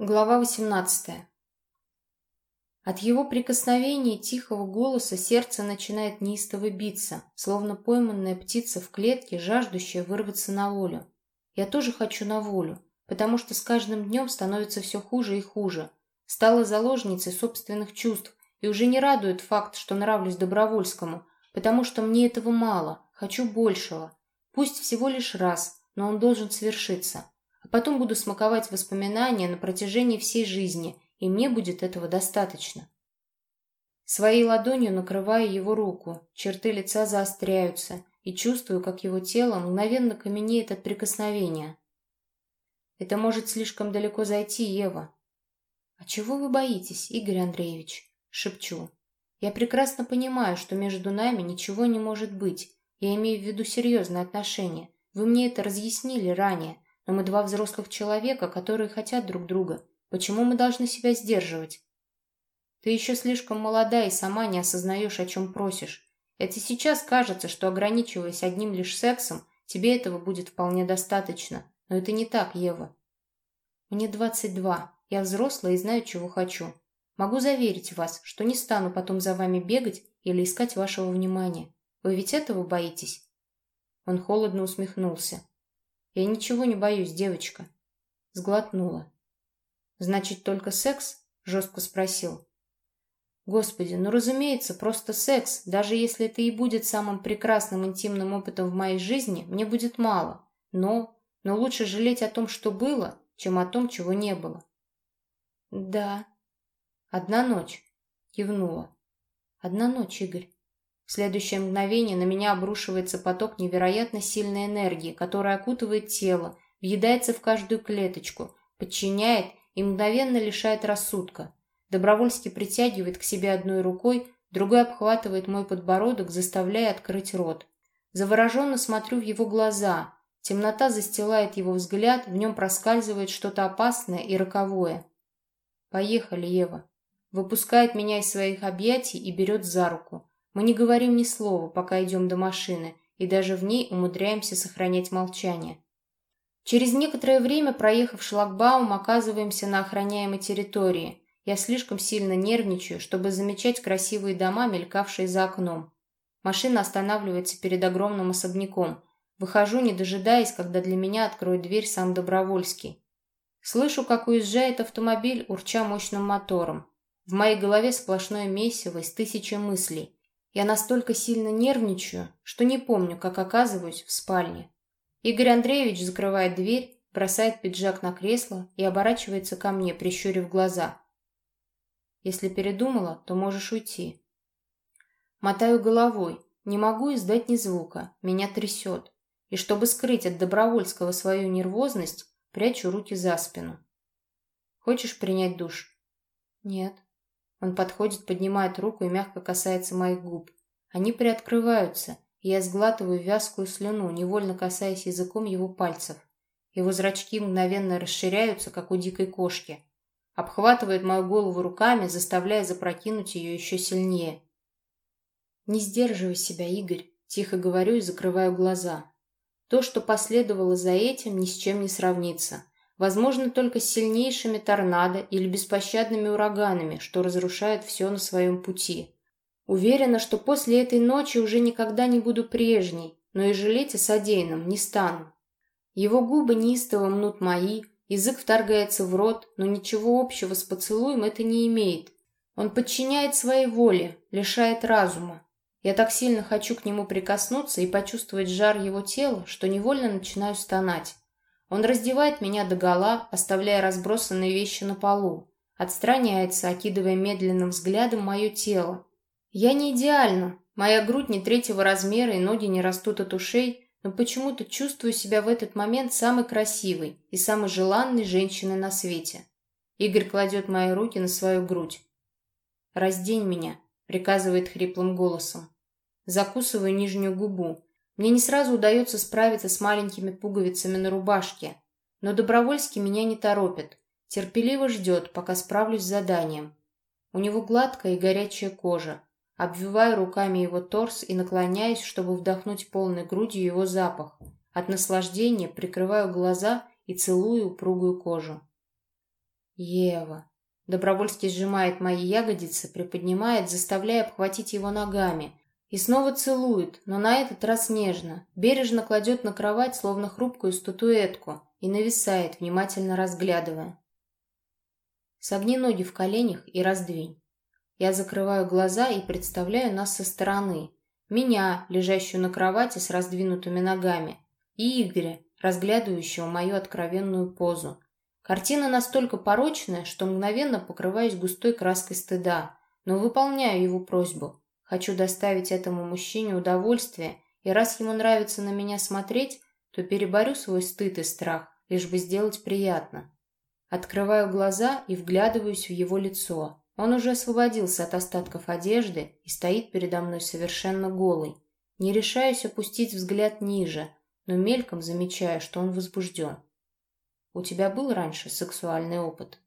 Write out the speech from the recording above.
Глава 18. От его прикосновения тихого голоса сердце начинает неистово биться, словно пойманная птица в клетке, жаждущая вырваться на волю. Я тоже хочу на волю, потому что с каждым днем становится все хуже и хуже. Стала заложницей собственных чувств и уже не радует факт, что нравлюсь Добровольскому, потому что мне этого мало, хочу большего. Пусть всего лишь раз, но он должен свершиться потом буду смаковать воспоминания на протяжении всей жизни, и мне будет этого достаточно. Своей ладонью накрываю его руку, черты лица заостряются, и чувствую, как его тело мгновенно каменеет от прикосновения. Это может слишком далеко зайти, Ева. «А чего вы боитесь, Игорь Андреевич?» — шепчу. «Я прекрасно понимаю, что между нами ничего не может быть. Я имею в виду серьезные отношения. Вы мне это разъяснили ранее, но мы два взрослых человека, которые хотят друг друга. Почему мы должны себя сдерживать? Ты еще слишком молода и сама не осознаешь, о чем просишь. Это сейчас кажется, что ограничиваясь одним лишь сексом, тебе этого будет вполне достаточно. Но это не так, Ева. Мне 22. Я взрослая и знаю, чего хочу. Могу заверить вас, что не стану потом за вами бегать или искать вашего внимания. Вы ведь этого боитесь?» Он холодно усмехнулся. Я ничего не боюсь, девочка. Сглотнула. Значит, только секс? Жестко спросил. Господи, ну разумеется, просто секс. Даже если это и будет самым прекрасным интимным опытом в моей жизни, мне будет мало. Но, но лучше жалеть о том, что было, чем о том, чего не было. Да. Одна ночь. Кивнула. Одна ночь, Игорь. В следующее мгновение на меня обрушивается поток невероятно сильной энергии, которая окутывает тело, въедается в каждую клеточку, подчиняет и мгновенно лишает рассудка. Добровольски притягивает к себе одной рукой, другой обхватывает мой подбородок, заставляя открыть рот. Завороженно смотрю в его глаза. Темнота застилает его взгляд, в нем проскальзывает что-то опасное и роковое. «Поехали, Ева». Выпускает меня из своих объятий и берет за руку. Мы не говорим ни слова, пока идем до машины, и даже в ней умудряемся сохранять молчание. Через некоторое время, проехав шлагбаум, оказываемся на охраняемой территории. Я слишком сильно нервничаю, чтобы замечать красивые дома, мелькавшие за окном. Машина останавливается перед огромным особняком. Выхожу, не дожидаясь, когда для меня откроет дверь сам Добровольский. Слышу, как уезжает автомобиль, урча мощным мотором. В моей голове сплошное месиво из тысячи мыслей. Я настолько сильно нервничаю, что не помню, как оказываюсь в спальне. Игорь Андреевич закрывает дверь, бросает пиджак на кресло и оборачивается ко мне, прищурив глаза. Если передумала, то можешь уйти. Мотаю головой, не могу издать ни звука, меня трясет. И чтобы скрыть от Добровольского свою нервозность, прячу руки за спину. Хочешь принять душ? Нет. Он подходит, поднимает руку и мягко касается моих губ. Они приоткрываются, и я сглатываю вязкую слюну, невольно касаясь языком его пальцев. Его зрачки мгновенно расширяются, как у дикой кошки. Обхватывает мою голову руками, заставляя запрокинуть ее еще сильнее. «Не сдерживай себя, Игорь», — тихо говорю и закрываю глаза. То, что последовало за этим, ни с чем не сравнится возможно только сильнейшими торнадо или беспощадными ураганами, что разрушают все на своем пути. Уверена, что после этой ночи уже никогда не буду прежней, но и жалеть о содеянном не стану. Его губы неистово мнут мои, язык вторгается в рот, но ничего общего с поцелуем это не имеет. Он подчиняет своей воле, лишает разума. Я так сильно хочу к нему прикоснуться и почувствовать жар его тела, что невольно начинаю стонать. Он раздевает меня догола, оставляя разбросанные вещи на полу. Отстраняется, окидывая медленным взглядом мое тело. Я не идеальна. Моя грудь не третьего размера и ноги не растут от ушей, но почему-то чувствую себя в этот момент самой красивой и самой желанной женщиной на свете. Игорь кладет мои руки на свою грудь. «Раздень меня», — приказывает хриплым голосом. Закусываю нижнюю губу, мне не сразу удается справиться с маленькими пуговицами на рубашке, но Добровольский меня не торопит, терпеливо ждет, пока справлюсь с заданием. У него гладкая и горячая кожа. Обвиваю руками его торс и наклоняюсь, чтобы вдохнуть полной грудью его запах. От наслаждения прикрываю глаза и целую упругую кожу. Ева. Добровольский сжимает мои ягодицы, приподнимает, заставляя обхватить его ногами. И снова целует, но на этот раз нежно. Бережно кладет на кровать, словно хрупкую статуэтку, и нависает, внимательно разглядывая. Согни ноги в коленях и раздвинь. Я закрываю глаза и представляю нас со стороны. Меня, лежащую на кровати с раздвинутыми ногами, и Игоря, разглядывающего мою откровенную позу. Картина настолько порочная, что мгновенно покрываюсь густой краской стыда, но выполняю его просьбу. Хочу доставить этому мужчине удовольствие, и раз ему нравится на меня смотреть, то переборю свой стыд и страх, лишь бы сделать приятно. Открываю глаза и вглядываюсь в его лицо. Он уже освободился от остатков одежды и стоит передо мной совершенно голый. Не решаюсь опустить взгляд ниже, но мельком замечаю, что он возбужден. У тебя был раньше сексуальный опыт?